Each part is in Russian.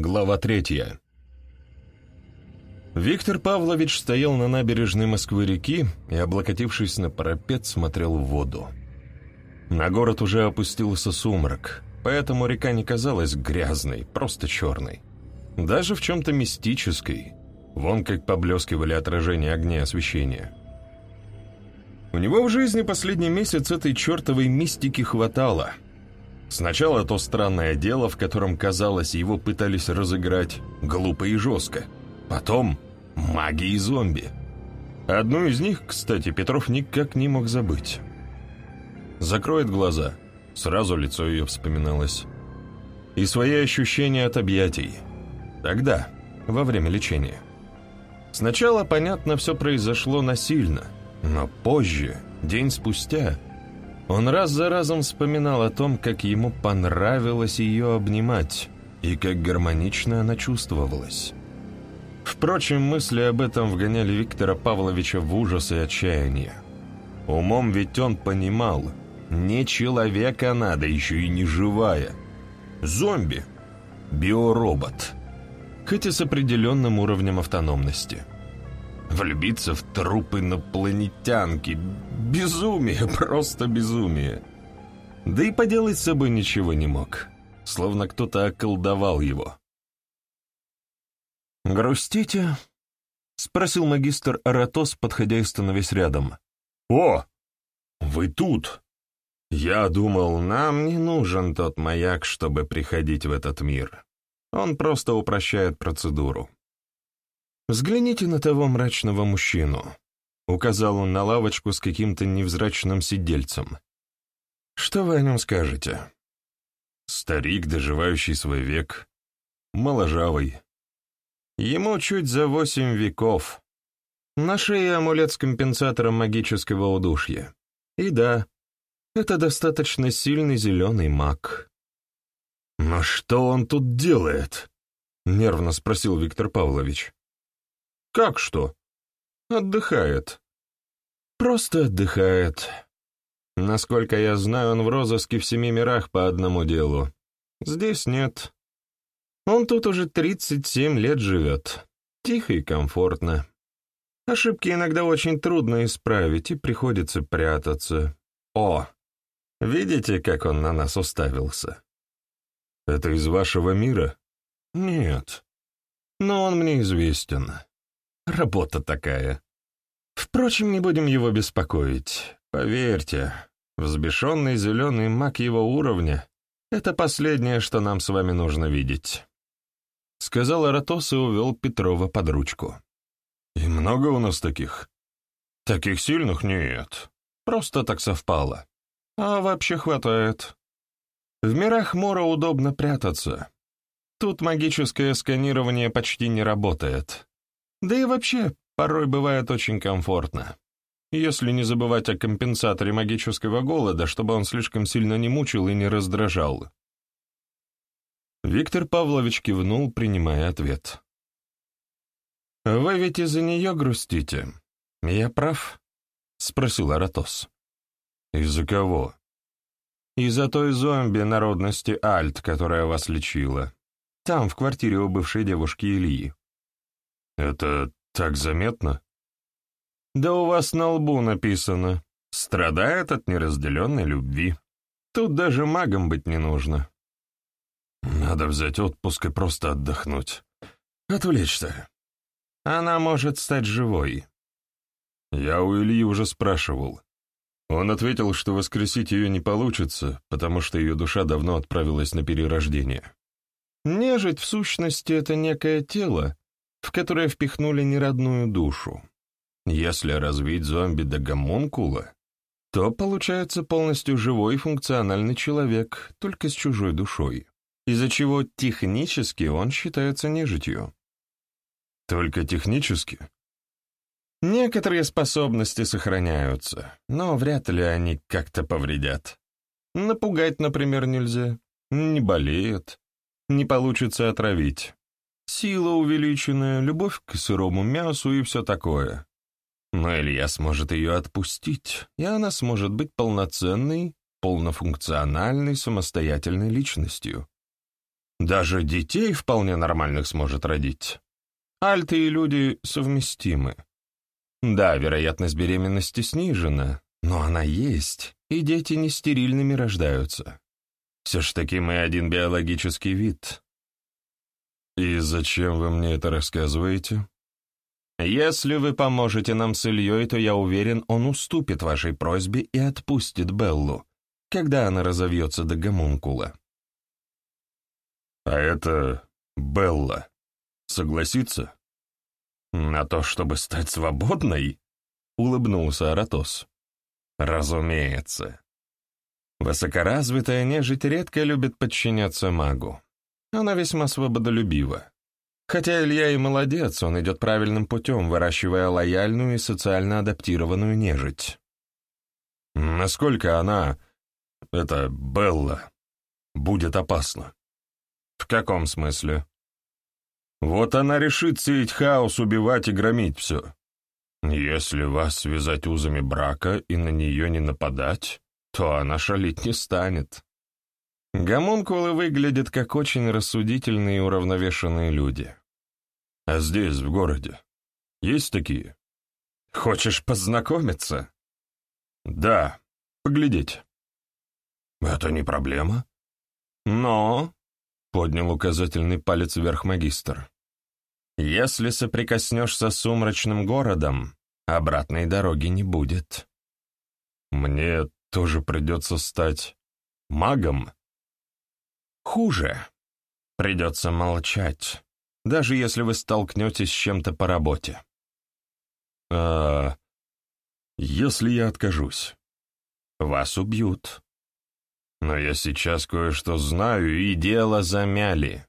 Глава третья. Виктор Павлович стоял на набережной Москвы-реки и, облокотившись на парапет, смотрел в воду. На город уже опустился сумрак, поэтому река не казалась грязной, просто черной. Даже в чем-то мистической. Вон как поблескивали отражения огней освещения. У него в жизни последний месяц этой чертовой мистики хватало — Сначала то странное дело, в котором, казалось, его пытались разыграть глупо и жестко. Потом маги и зомби. Одну из них, кстати, Петров никак не мог забыть. Закроет глаза, сразу лицо ее вспоминалось. И свои ощущения от объятий. Тогда, во время лечения. Сначала, понятно, все произошло насильно, но позже, день спустя, он раз за разом вспоминал о том, как ему понравилось ее обнимать и как гармонично она чувствовалась. Впрочем, мысли об этом вгоняли Виктора Павловича в ужас и отчаяние. Умом ведь он понимал, не человека надо, еще и не живая. Зомби. Биоробот. Хоть и с определенным уровнем автономности. Влюбиться в труп инопланетянки. Безумие, просто безумие. Да и поделать с собой ничего не мог. Словно кто-то околдовал его. «Грустите?» — спросил магистр Аратос, подходя и становясь рядом. «О, вы тут!» «Я думал, нам не нужен тот маяк, чтобы приходить в этот мир. Он просто упрощает процедуру. «Взгляните на того мрачного мужчину», — указал он на лавочку с каким-то невзрачным сидельцем. «Что вы о нем скажете?» «Старик, доживающий свой век, моложавый. Ему чуть за восемь веков. На шее амулет с компенсатором магического удушья. И да, это достаточно сильный зеленый маг». «Но что он тут делает?» — нервно спросил Виктор Павлович. Как что? Отдыхает. Просто отдыхает. Насколько я знаю, он в розыске в семи мирах по одному делу. Здесь нет. Он тут уже 37 лет живет. Тихо и комфортно. Ошибки иногда очень трудно исправить, и приходится прятаться. О, видите, как он на нас уставился? Это из вашего мира? Нет. Но он мне известен. Работа такая. Впрочем, не будем его беспокоить. Поверьте, взбешенный зеленый маг его уровня — это последнее, что нам с вами нужно видеть. Сказал Аратос и увел Петрова под ручку. И много у нас таких? Таких сильных нет. Просто так совпало. А вообще хватает. В мирах Мора удобно прятаться. Тут магическое сканирование почти не работает. Да и вообще, порой бывает очень комфортно. Если не забывать о компенсаторе магического голода, чтобы он слишком сильно не мучил и не раздражал. Виктор Павлович кивнул, принимая ответ. «Вы ведь из-за нее грустите. Я прав?» — спросил Аратос. «Из-за кого?» «Из-за той зомби народности Альт, которая вас лечила. Там, в квартире у бывшей девушки Ильи. «Это так заметно?» «Да у вас на лбу написано. Страдает от неразделенной любви. Тут даже магом быть не нужно». «Надо взять отпуск и просто отдохнуть. Отвлечься. Она может стать живой». Я у Ильи уже спрашивал. Он ответил, что воскресить ее не получится, потому что ее душа давно отправилась на перерождение. Нежить, в сущности, это некое тело, в которое впихнули неродную душу. Если развить зомби до гомункула, то получается полностью живой и функциональный человек, только с чужой душой, из-за чего технически он считается нежитью. Только технически? Некоторые способности сохраняются, но вряд ли они как-то повредят. Напугать, например, нельзя, не болеет, не получится отравить. Сила увеличенная, любовь к сырому мясу и все такое. Но Илья сможет ее отпустить, и она сможет быть полноценной, полнофункциональной, самостоятельной личностью. Даже детей вполне нормальных сможет родить. Альты и люди совместимы. Да, вероятность беременности снижена, но она есть, и дети не стерильными рождаются. Все ж таки мы один биологический вид. И зачем вы мне это рассказываете? Если вы поможете нам с Ильей, то я уверен, он уступит вашей просьбе и отпустит Беллу, когда она разовьется до гомункула. А это Белла. Согласится? На то, чтобы стать свободной? Улыбнулся Аратос. Разумеется. Высокоразвитая нежить редко любит подчиняться магу. Она весьма свободолюбива. Хотя Илья и молодец, он идет правильным путем, выращивая лояльную и социально адаптированную нежить. Насколько она, это Белла, будет опасна? В каком смысле? Вот она решит сеять хаос, убивать и громить все. Если вас связать узами брака и на нее не нападать, то она шалить не станет. Гомункулы выглядят как очень рассудительные и уравновешенные люди. А здесь, в городе, есть такие? Хочешь познакомиться? Да, поглядеть. Это не проблема. Но, — поднял указательный палец вверх магистр, если соприкоснешься с сумрачным городом, обратной дороги не будет. Мне тоже придется стать магом? Хуже. Придется молчать даже если вы столкнетесь с чем-то по работе. А если я откажусь? Вас убьют. Но я сейчас кое-что знаю, и дело замяли.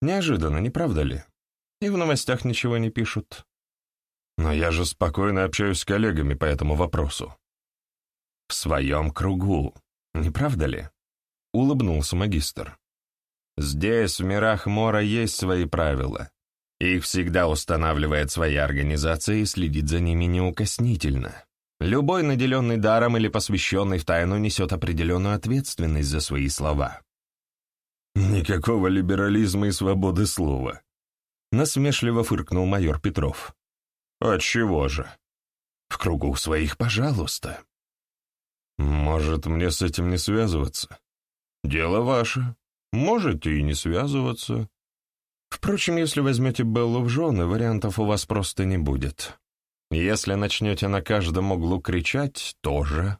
Неожиданно, не правда ли? И в новостях ничего не пишут. Но я же спокойно общаюсь с коллегами по этому вопросу. В своем кругу, не правда ли? Улыбнулся магистр. Здесь, в мирах Мора, есть свои правила. Их всегда устанавливает своя организация и следит за ними неукоснительно. Любой наделенный даром или посвященный в тайну несет определенную ответственность за свои слова. Никакого либерализма и свободы слова. Насмешливо фыркнул майор Петров. Отчего же? В кругу своих, пожалуйста. Может, мне с этим не связываться? Дело ваше. Можете и не связываться. Впрочем, если возьмете Беллу в жены, вариантов у вас просто не будет. Если начнете на каждом углу кричать, тоже.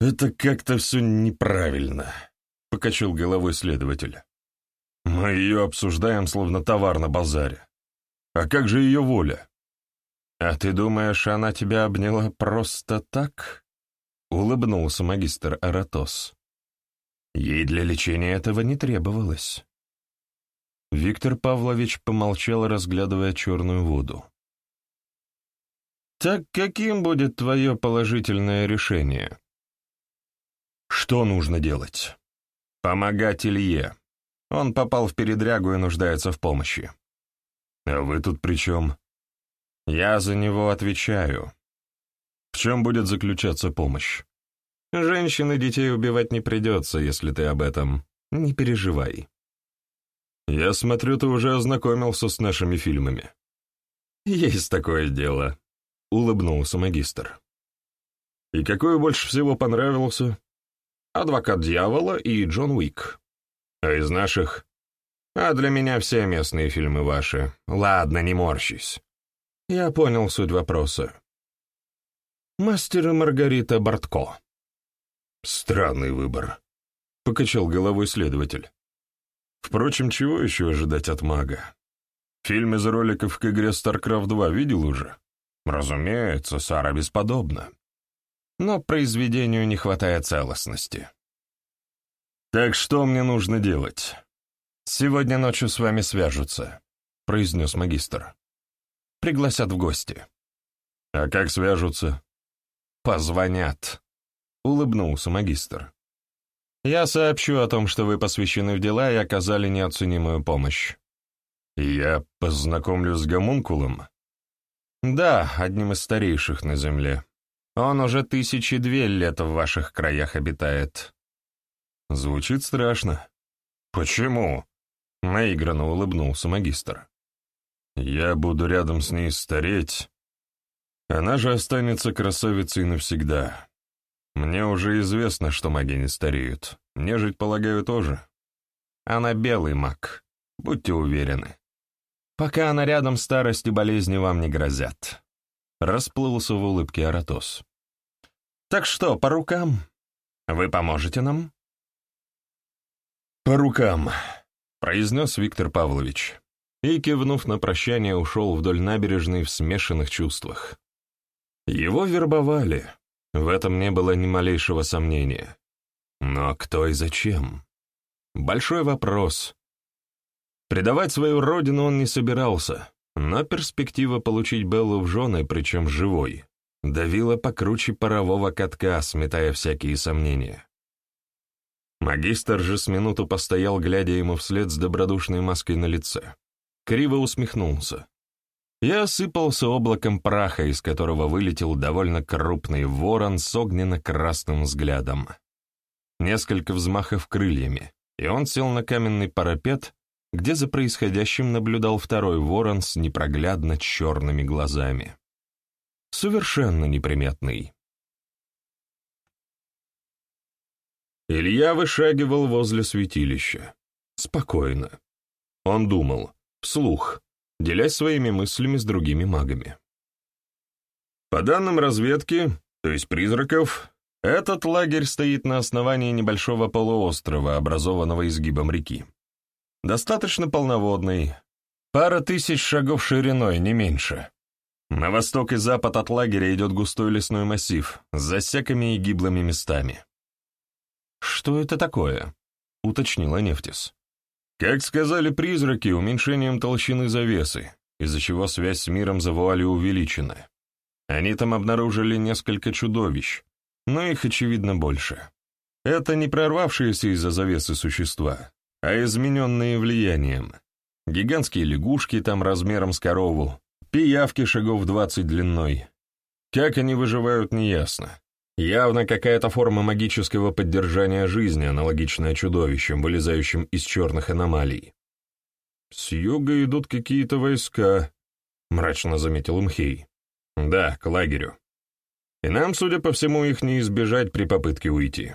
«Это как-то все неправильно», — покачал головой следователь. «Мы ее обсуждаем, словно товар на базаре. А как же ее воля?» «А ты думаешь, она тебя обняла просто так?» — улыбнулся магистр Аратос. Ей для лечения этого не требовалось. Виктор Павлович помолчал, разглядывая черную воду. «Так каким будет твое положительное решение?» «Что нужно делать?» «Помогать Илье. Он попал в передрягу и нуждается в помощи». «А вы тут при чем?» «Я за него отвечаю». «В чем будет заключаться помощь?» Женщин и детей убивать не придется, если ты об этом. Не переживай. Я смотрю, ты уже ознакомился с нашими фильмами. Есть такое дело, — улыбнулся магистр. И какой больше всего понравился? «Адвокат дьявола» и «Джон Уик». А из наших? А для меня все местные фильмы ваши. Ладно, не морщись. Я понял суть вопроса. «Мастер Маргарита Бортко». Странный выбор, — покачал головой следователь. Впрочем, чего еще ожидать от мага? Фильм из роликов к игре StarCraft 2 видел уже? Разумеется, Сара бесподобна. Но произведению не хватает целостности. «Так что мне нужно делать?» «Сегодня ночью с вами свяжутся», — произнес магистр. «Пригласят в гости». «А как свяжутся?» «Позвонят», — улыбнулся магистр. «Я сообщу о том, что вы посвящены в дела и оказали неоценимую помощь». «Я познакомлюсь с гомункулом?» «Да, одним из старейших на Земле. Он уже тысячи две лет в ваших краях обитает». «Звучит страшно». «Почему?» — наигранно улыбнулся магистр. «Я буду рядом с ней стареть. Она же останется красавицей навсегда. Мне уже известно, что маги не стареют. Нежить, полагаю, тоже. Она белый маг, будьте уверены. Пока она рядом, старость и болезни вам не грозят». Расплылся в улыбке Аратос. «Так что, по рукам? Вы поможете нам?» «По рукам», — произнес Виктор Павлович, и, кивнув на прощание, ушел вдоль набережной в смешанных чувствах. Его вербовали, в этом не было ни малейшего сомнения. Но кто и зачем? Большой вопрос. Предавать свою родину он не собирался, но перспектива получить Беллу в жены, причем живой, давила покруче парового катка, сметая всякие сомнения. Магистр же с минуту постоял, глядя ему вслед с добродушной маской на лице. Криво усмехнулся. Я осыпался облаком праха, из которого вылетел довольно крупный ворон с огненно-красным взглядом. Несколько взмахов крыльями, и он сел на каменный парапет, где за происходящим наблюдал второй ворон с непроглядно черными глазами. Совершенно неприметный. Илья вышагивал возле святилища. Спокойно. Он думал, вслух, делясь своими мыслями с другими магами. По данным разведки, то есть призраков, этот лагерь стоит на основании небольшого полуострова, образованного изгибом реки. Достаточно полноводный, пара тысяч шагов шириной, не меньше. На восток и запад от лагеря идет густой лесной массив с засеками и гиблыми местами. «Что это такое?» — уточнила Нефтис. «Как сказали призраки, уменьшением толщины завесы, из-за чего связь с миром за вуалью увеличена. Они там обнаружили несколько чудовищ, но их, очевидно, больше. Это не прорвавшиеся из-за завесы существа, а измененные влиянием. Гигантские лягушки там размером с корову, пиявки шагов двадцать длиной. Как они выживают, неясно. Явно какая-то форма магического поддержания жизни, аналогичная чудовищам, вылезающим из черных аномалий. «С юга идут какие-то войска», — мрачно заметил Мхей. «Да, к лагерю. И нам, судя по всему, их не избежать при попытке уйти.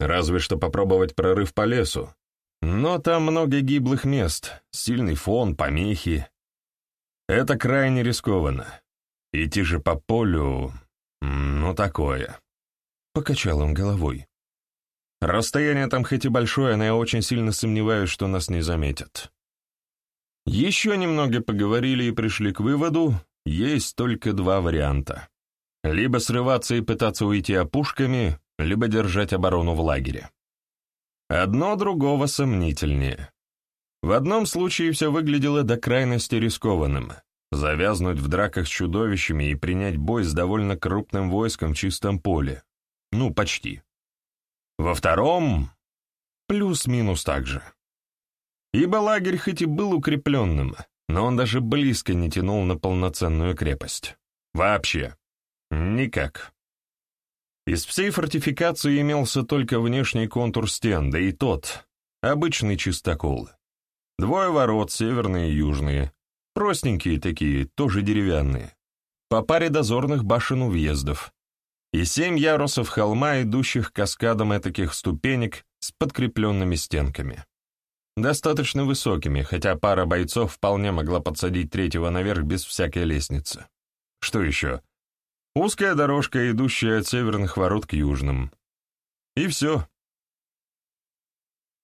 Разве что попробовать прорыв по лесу. Но там много гиблых мест, сильный фон, помехи. Это крайне рискованно. Идти же по полю... ну такое». Покачал он головой. Расстояние там хоть и большое, но я очень сильно сомневаюсь, что нас не заметят. Еще немного поговорили и пришли к выводу, есть только два варианта. Либо срываться и пытаться уйти опушками, либо держать оборону в лагере. Одно другого сомнительнее. В одном случае все выглядело до крайности рискованным. Завязнуть в драках с чудовищами и принять бой с довольно крупным войском в чистом поле. Ну, почти. Во втором — плюс-минус так же. Ибо лагерь хоть и был укрепленным, но он даже близко не тянул на полноценную крепость. Вообще. Никак. Из всей фортификации имелся только внешний контур стен, да и тот — обычный чистокол. Двое ворот, северные и южные, простенькие такие, тоже деревянные. По паре дозорных башен у въездов, и семь ярусов холма, идущих каскадом этаких ступенек с подкрепленными стенками. Достаточно высокими, хотя пара бойцов вполне могла подсадить третьего наверх без всякой лестницы. Что еще? Узкая дорожка, идущая от северных ворот к южным. И все.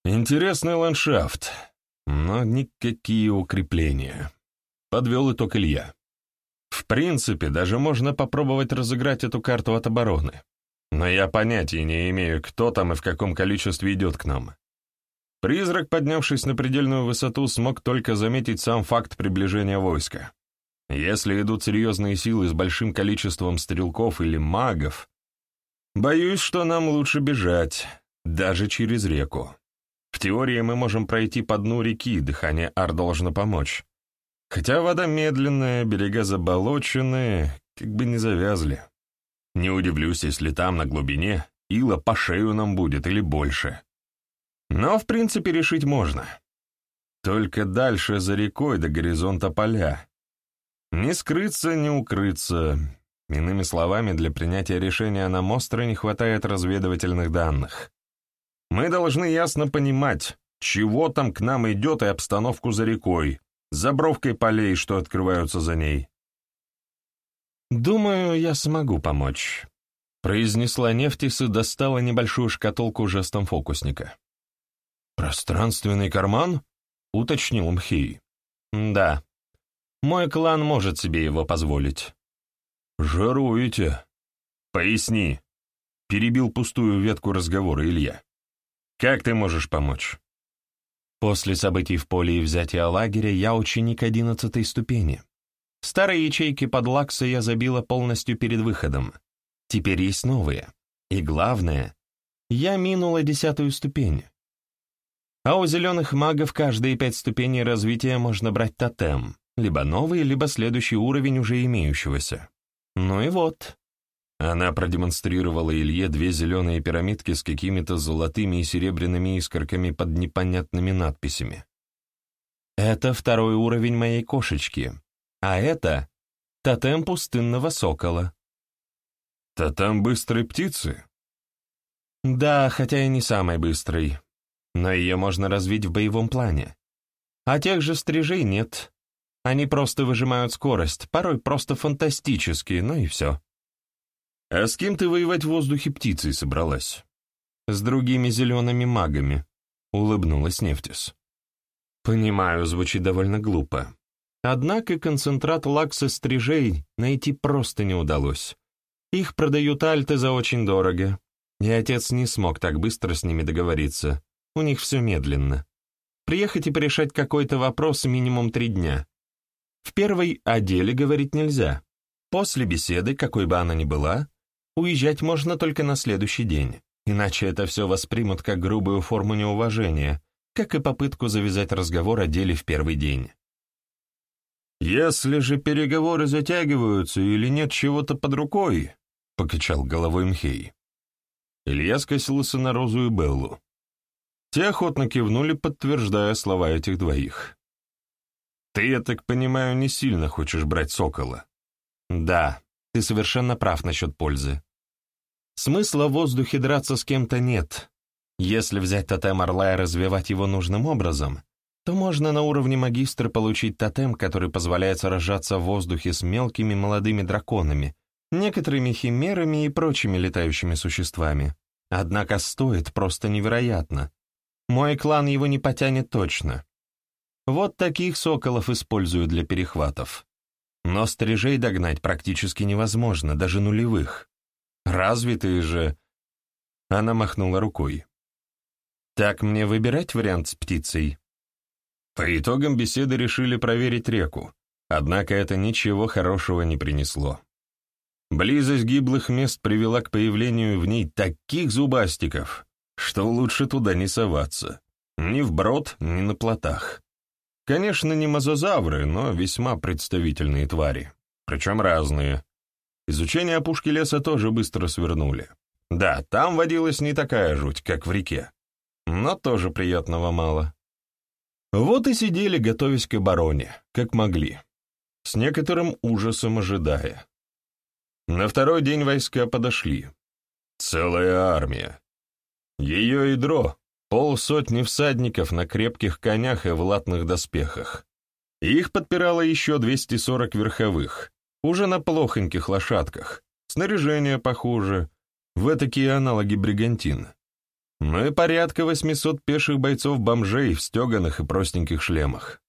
Интересный ландшафт, но никакие укрепления. Подвел итог Илья. В принципе, даже можно попробовать разыграть эту карту от обороны. Но я понятия не имею, кто там и в каком количестве идет к нам. Призрак, поднявшись на предельную высоту, смог только заметить сам факт приближения войска. Если идут серьезные силы с большим количеством стрелков или магов, боюсь, что нам лучше бежать, даже через реку. В теории мы можем пройти по дну реки, дыхание Ар должно помочь. Хотя вода медленная, берега заболоченные, как бы не завязли. Не удивлюсь, если там, на глубине, ила по шею нам будет или больше. Но, в принципе, решить можно. Только дальше за рекой до горизонта поля. Не скрыться, не укрыться. Иными словами, для принятия решения на Мостро не хватает разведывательных данных. Мы должны ясно понимать, чего там к нам идет и обстановку за рекой, за бровкой полей, что открываются за ней. «Думаю, я смогу помочь», — произнесла Нефтис и достала небольшую шкатулку жестом фокусника. «Пространственный карман?» — уточнил Мхи. «Да. Мой клан может себе его позволить». «Жаруете?» «Поясни», — перебил пустую ветку разговора Илья. «Как ты можешь помочь?» После событий в поле и взятия лагеря я ученик одиннадцатой ступени. Старые ячейки под лакса я забила полностью перед выходом. Теперь есть новые. И главное, я минула десятую ступень. А у зеленых магов каждые пять ступеней развития можно брать тотем, либо новый, либо следующий уровень уже имеющегося. Ну и вот. Она продемонстрировала Илье две зеленые пирамидки с какими-то золотыми и серебряными искорками под непонятными надписями. Это второй уровень моей кошечки, а это тотем пустынного сокола. Тотем быстрой птицы? Да, хотя и не самой быстрой но ее можно развить в боевом плане. А тех же стрижей нет. Они просто выжимают скорость, порой просто фантастически, ну и все. А с кем ты воевать в воздухе птицей собралась? С другими зелеными магами, улыбнулась Нефтис. Понимаю, звучит довольно глупо. Однако концентрат лакса стрижей найти просто не удалось. Их продают альты за очень дорого, и отец не смог так быстро с ними договориться. У них все медленно. Приехать и порешать какой-то вопрос минимум три дня. В первой о деле говорить нельзя. После беседы, какой бы она ни была, уезжать можно только на следующий день, иначе это все воспримут как грубую форму неуважения, как и попытку завязать разговор о деле в первый день. «Если же переговоры затягиваются или нет чего-то под рукой», — покачал головой Мхей. Илья скосился на Розу и Беллу. Те охотно кивнули, подтверждая слова этих двоих. «Ты, я так понимаю, не сильно хочешь брать сокола?» «Да, ты совершенно прав насчет пользы. Смысла в воздухе драться с кем-то нет. Если взять тотем орла и развивать его нужным образом, то можно на уровне магистра получить тотем, который позволяет сражаться в воздухе с мелкими молодыми драконами, некоторыми химерами и прочими летающими существами. Однако стоит просто невероятно. Мой клан его не потянет точно. Вот таких соколов использую для перехватов. Но стрижей догнать практически невозможно, даже нулевых. Развитые же... Она махнула рукой. Так мне выбирать вариант с птицей? По итогам беседы решили проверить реку, однако это ничего хорошего не принесло. Близость гиблых мест привела к появлению в ней таких зубастиков, что лучше туда не соваться. Ни вброд, ни на плотах. Конечно, не мозазавры, но весьма представительные твари. Причем разные. Изучение опушки леса тоже быстро свернули. Да, там водилась не такая жуть, как в реке. Но тоже приятного мало. Вот и сидели, готовясь к обороне, как могли. С некоторым ужасом ожидая. На второй день войска подошли. Целая армия. Ее ядро — полсотни всадников на крепких конях и в латных доспехах. Их подпирало еще 240 верховых, уже на плохоньких лошадках, снаряжение похуже, в такие аналоги бригантин. Ну и порядка 800 пеших бойцов-бомжей в стеганых и простеньких шлемах.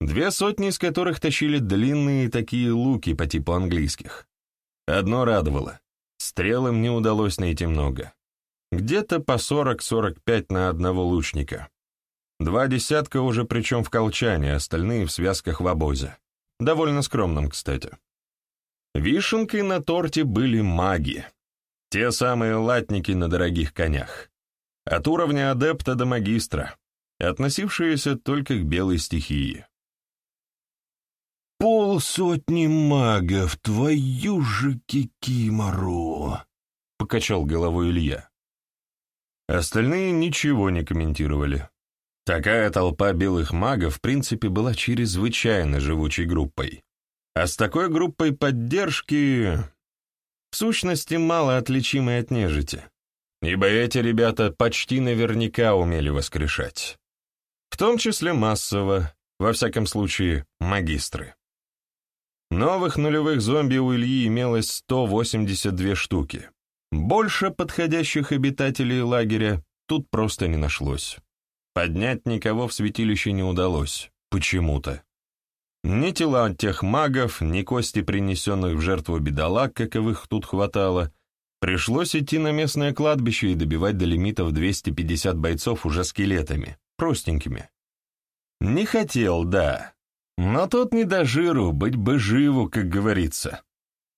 Две сотни из которых тащили длинные такие луки по типу английских. Одно радовало — стрел им не удалось найти много. Где-то по 40-45 на одного лучника. Два десятка уже причем в колчане, остальные в связках в обозе. Довольно скромном, кстати. Вишенкой на торте были маги. Те самые латники на дорогих конях. От уровня адепта до магистра, относившиеся только к белой стихии. «Полсотни магов, твою же кикимору!» — покачал головой Илья. Остальные ничего не комментировали. Такая толпа белых магов, в принципе, была чрезвычайно живучей группой. А с такой группой поддержки, в сущности, мало отличимой от нежити. Ибо эти ребята почти наверняка умели воскрешать. В том числе массово, во всяком случае, магистры. Новых нулевых зомби у Ильи имелось 182 штуки. Больше подходящих обитателей лагеря тут просто не нашлось. Поднять никого в святилище не удалось, почему-то. Ни тела тех магов, ни кости, принесенных в жертву бедолаг, каковых тут хватало, пришлось идти на местное кладбище и добивать до лимитов 250 бойцов уже скелетами, простенькими. Не хотел, да, но тут не до жиру, быть бы живу, как говорится.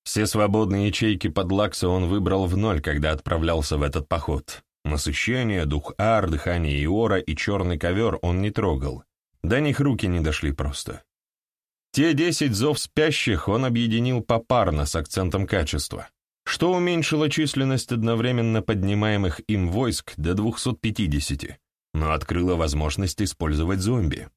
Все свободные ячейки под лакса он выбрал в ноль, когда отправлялся в этот поход. Насыщение, дух ар, дыхание иора и черный ковер он не трогал. До них руки не дошли просто. Те десять зов спящих он объединил попарно с акцентом качества, что уменьшило численность одновременно поднимаемых им войск до 250, но открыло возможность использовать зомби.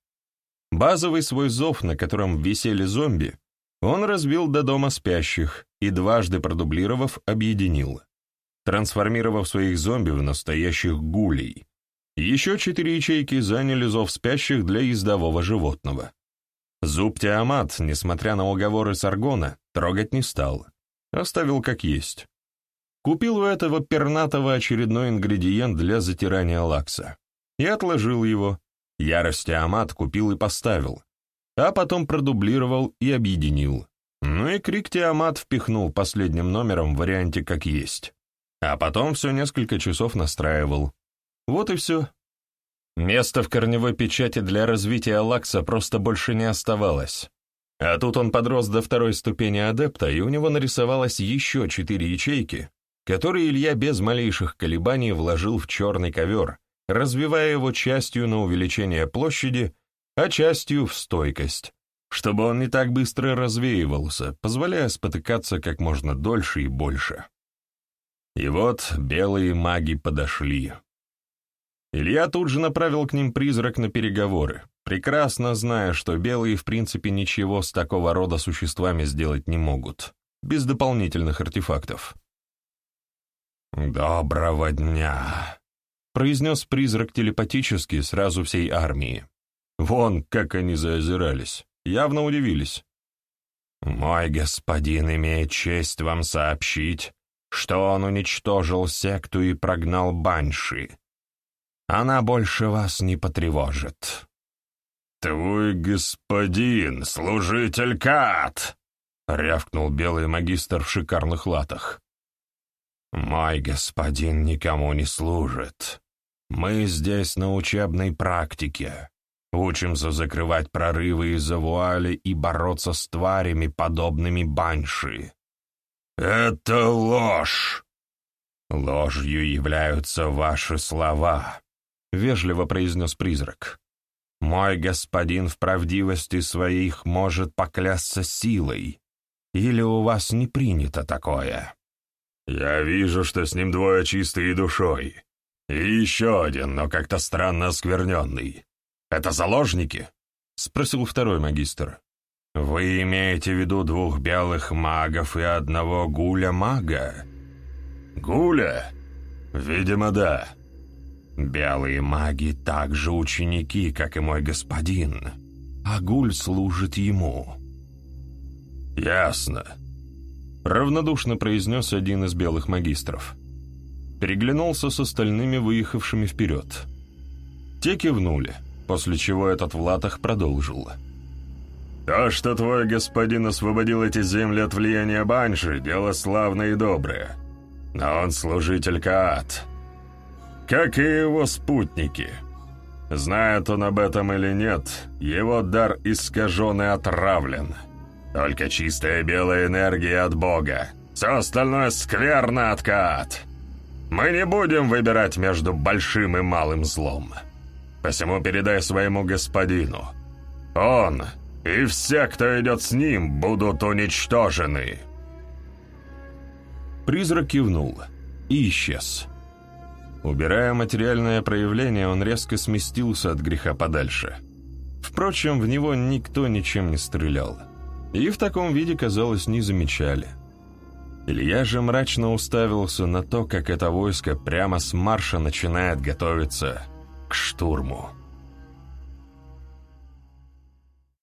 Базовый свой зов, на котором висели зомби, он разбил до дома спящих и, дважды продублировав, объединил, трансформировав своих зомби в настоящих гулей. Еще четыре ячейки заняли зов спящих для ездового животного. Зуб Тиамат, несмотря на уговоры Саргона, трогать не стал. Оставил как есть. Купил у этого пернатого очередной ингредиент для затирания лакса. И отложил его. Ярость Тиамат купил и поставил. А потом продублировал и объединил. Ну и крик Тиамат впихнул последним номером в варианте как есть. А потом все несколько часов настраивал. Вот и все. Места в корневой печати для развития лакса просто больше не оставалось. А тут он подрос до второй ступени адепта, и у него нарисовалось еще четыре ячейки, которые Илья без малейших колебаний вложил в черный ковер, развивая его частью на увеличение площади, а частью в стойкость, чтобы он не так быстро развеивался, позволяя спотыкаться как можно дольше и больше. И вот белые маги подошли. Илья тут же направил к ним призрак на переговоры, прекрасно зная, что белые в принципе ничего с такого рода существами сделать не могут, без дополнительных артефактов. «Доброго дня!» — произнес призрак телепатически сразу всей армии. Вон, как они заозирались, явно удивились. «Мой господин имеет честь вам сообщить, что он уничтожил секту и прогнал банши, она больше вас не потревожит». «Твой господин, служитель Кат!» — рявкнул белый магистр в шикарных латах. «Мой господин никому не служит. Мы здесь на учебной практике. Учимся закрывать прорывы из-за вуали и бороться с тварями, подобными банши». «Это ложь!» «Ложью являются ваши слова. — вежливо произнес призрак. «Мой господин в правдивости своих может поклясться силой. Или у вас не принято такое?» «Я вижу, что с ним двое чистые душой. И еще один, но как-то странно оскверненный. Это заложники?» — спросил второй магистр. «Вы имеете в виду двух белых магов и одного гуля-мага?» «Гуля? Видимо, да». Белые маги также ученики, как и мой господин, а гуль служит ему». «Ясно», — равнодушно произнес один из белых магистров. Переглянулся с остальными, выехавшими вперед. Те кивнули, после чего этот в латах продолжил. «То, что твой господин освободил эти земли от влияния Банши, дело славное и доброе. Но он служитель Каат, как и его спутники. Знает он об этом или нет, его дар искажен и отравлен. Только чистая белая энергия от Бога. Все остальное скверно откат. Мы не будем выбирать между большим и малым злом. Посему передай своему господину. Он и все, кто идет с ним, будут уничтожены». Призрак кивнул и исчез. Убирая материальное проявление, он резко сместился от греха подальше. Впрочем, в него никто ничем не стрелял. И в таком виде, казалось, не замечали. Илья же мрачно уставился на то, как это войско прямо с марша начинает готовиться к штурму.